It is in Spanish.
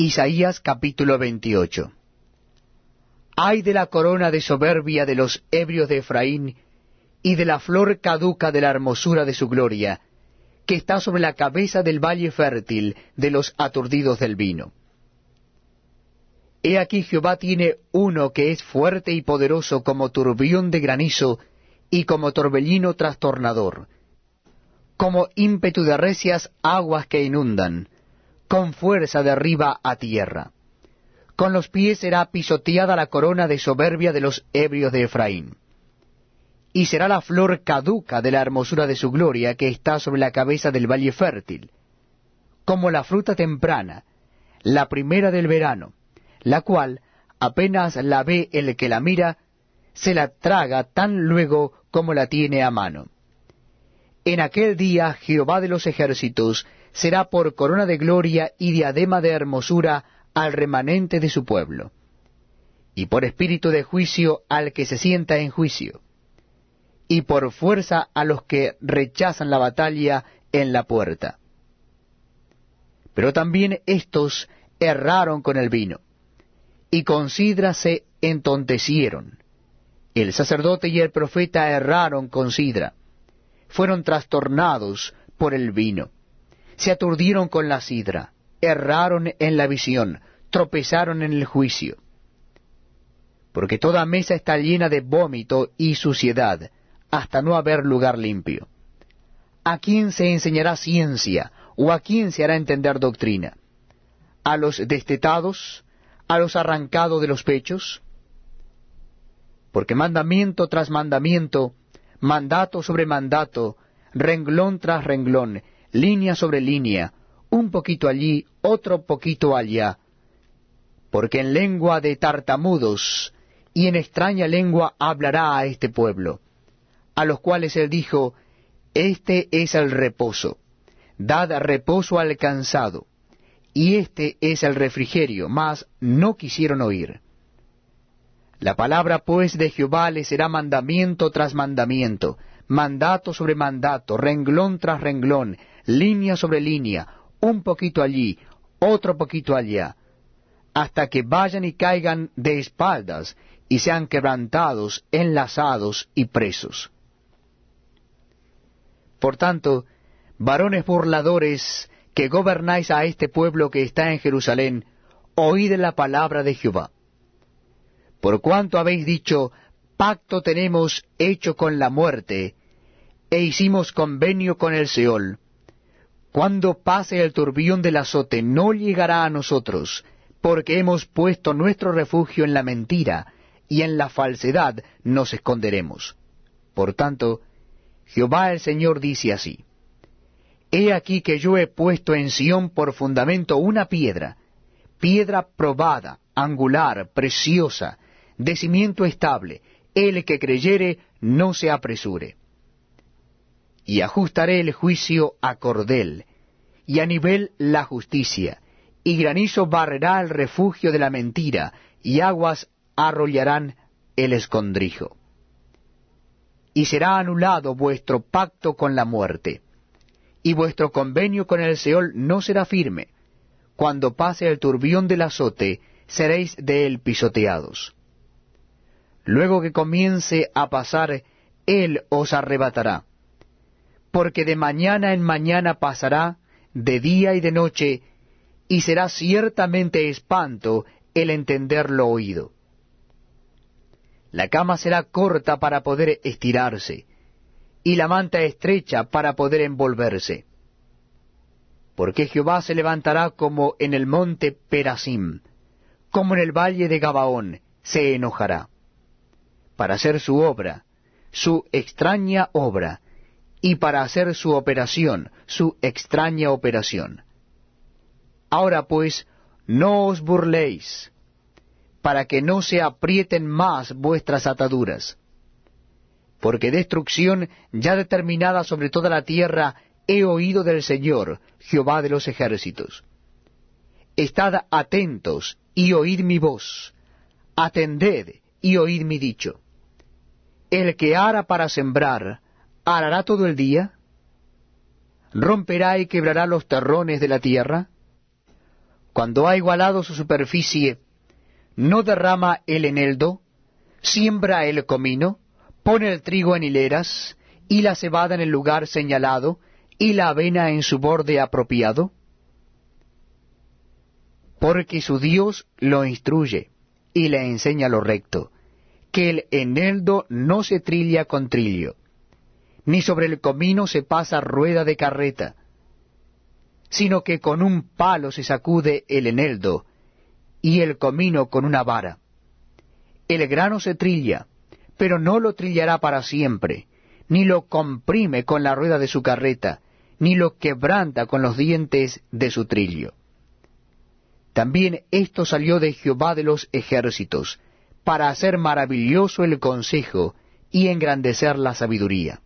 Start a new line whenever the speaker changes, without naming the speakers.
Isaías capítulo 28 Ay de la corona de soberbia de los ebrios de Efraín, y de la flor caduca de la hermosura de su gloria, que está sobre la cabeza del valle fértil de los aturdidos del vino. He aquí Jehová tiene uno que es fuerte y poderoso como turbión de granizo y como torbellino trastornador, como ímpetu de recias aguas que inundan, con fuerza de arriba a tierra. Con los pies será pisoteada la corona de soberbia de los ebrios de Efraín. Y será la flor caduca de la hermosura de su gloria que está sobre la cabeza del valle fértil, como la fruta temprana, la primera del verano, la cual, apenas la ve el que la mira, se la traga tan luego como la tiene a mano. En aquel día Jehová de los ejércitos será por corona de gloria y diadema de hermosura al remanente de su pueblo, y por espíritu de juicio al que se sienta en juicio, y por fuerza a los que rechazan la batalla en la puerta. Pero también éstos erraron con el vino, y con sidra se entontecieron. El sacerdote y el profeta erraron con sidra, fueron trastornados por el vino se aturdieron con la sidra, erraron en la visión, tropezaron en el juicio. Porque toda mesa está llena de vómito y suciedad, hasta no haber lugar limpio. ¿A quién se enseñará ciencia, o a quién se hará entender doctrina? ¿A los destetados? ¿A los arrancados de los pechos? Porque mandamiento tras mandamiento, mandato sobre mandato, renglón tras renglón, línea sobre línea, un poquito allí, otro poquito allá, porque en lengua de tartamudos y en extraña lengua hablará a este pueblo, a los cuales él dijo, Este es el reposo, dad reposo al cansado, y este es el refrigerio, mas no quisieron oír. La palabra pues de Jehová le será mandamiento tras mandamiento, mandato sobre mandato, renglón tras renglón, línea sobre línea, un poquito allí, otro poquito allá, hasta que vayan y caigan de espaldas y sean quebrantados, enlazados y presos. Por tanto, varones burladores que gobernáis a este pueblo que está en Jerusalén, oíd la palabra de Jehová. Por cuanto habéis dicho, pacto tenemos hecho con la muerte, e hicimos convenio con el Seol. Cuando pase el turbión del azote no llegará a nosotros, porque hemos puesto nuestro refugio en la mentira, y en la falsedad nos esconderemos. Por tanto, Jehová el Señor dice así, He aquí que yo he puesto en Sión por fundamento una piedra, piedra probada, angular, preciosa, de cimiento estable, el que creyere no se apresure y ajustaré el juicio a cordel, y a nivel la justicia, y granizo barrerá el refugio de la mentira, y aguas arrollarán el escondrijo. Y será anulado vuestro pacto con la muerte, y vuestro convenio con el Seol no será firme. Cuando pase el turbión del azote, seréis de él pisoteados. Luego que comience a pasar, él os arrebatará porque de mañana en mañana pasará, de día y de noche, y será ciertamente espanto el entender lo oído. La cama será corta para poder estirarse, y la manta estrecha para poder envolverse. Porque Jehová se levantará como en el monte Perasim, como en el valle de Gabaón, se enojará, para hacer su obra, su extraña obra, y para hacer su operación, su extraña operación. Ahora pues, no os burléis, para que no se aprieten más vuestras ataduras. Porque destrucción ya determinada sobre toda la tierra he oído del Señor, Jehová de los ejércitos. Estad atentos y oíd mi voz, atended y oíd mi dicho. El que ara para sembrar, ¿Arará todo el día? ¿Romperá y quebrará los terrones de la tierra? cuando ha igualado su superficie, no derrama el eneldo, siembra el comino, pone el trigo en hileras, y la cebada en el lugar señalado, y la avena en su borde apropiado? Porque su Dios lo instruye, y le enseña lo recto, que el eneldo no se trilla con trillo, ni sobre el comino se pasa rueda de carreta, sino que con un palo se sacude el eneldo, y el comino con una vara. El grano se trilla, pero no lo trillará para siempre, ni lo comprime con la rueda de su carreta, ni lo quebranta con los dientes de su trillo. También esto salió de Jehová de los ejércitos, para hacer maravilloso el consejo y engrandecer la sabiduría.